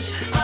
Yes.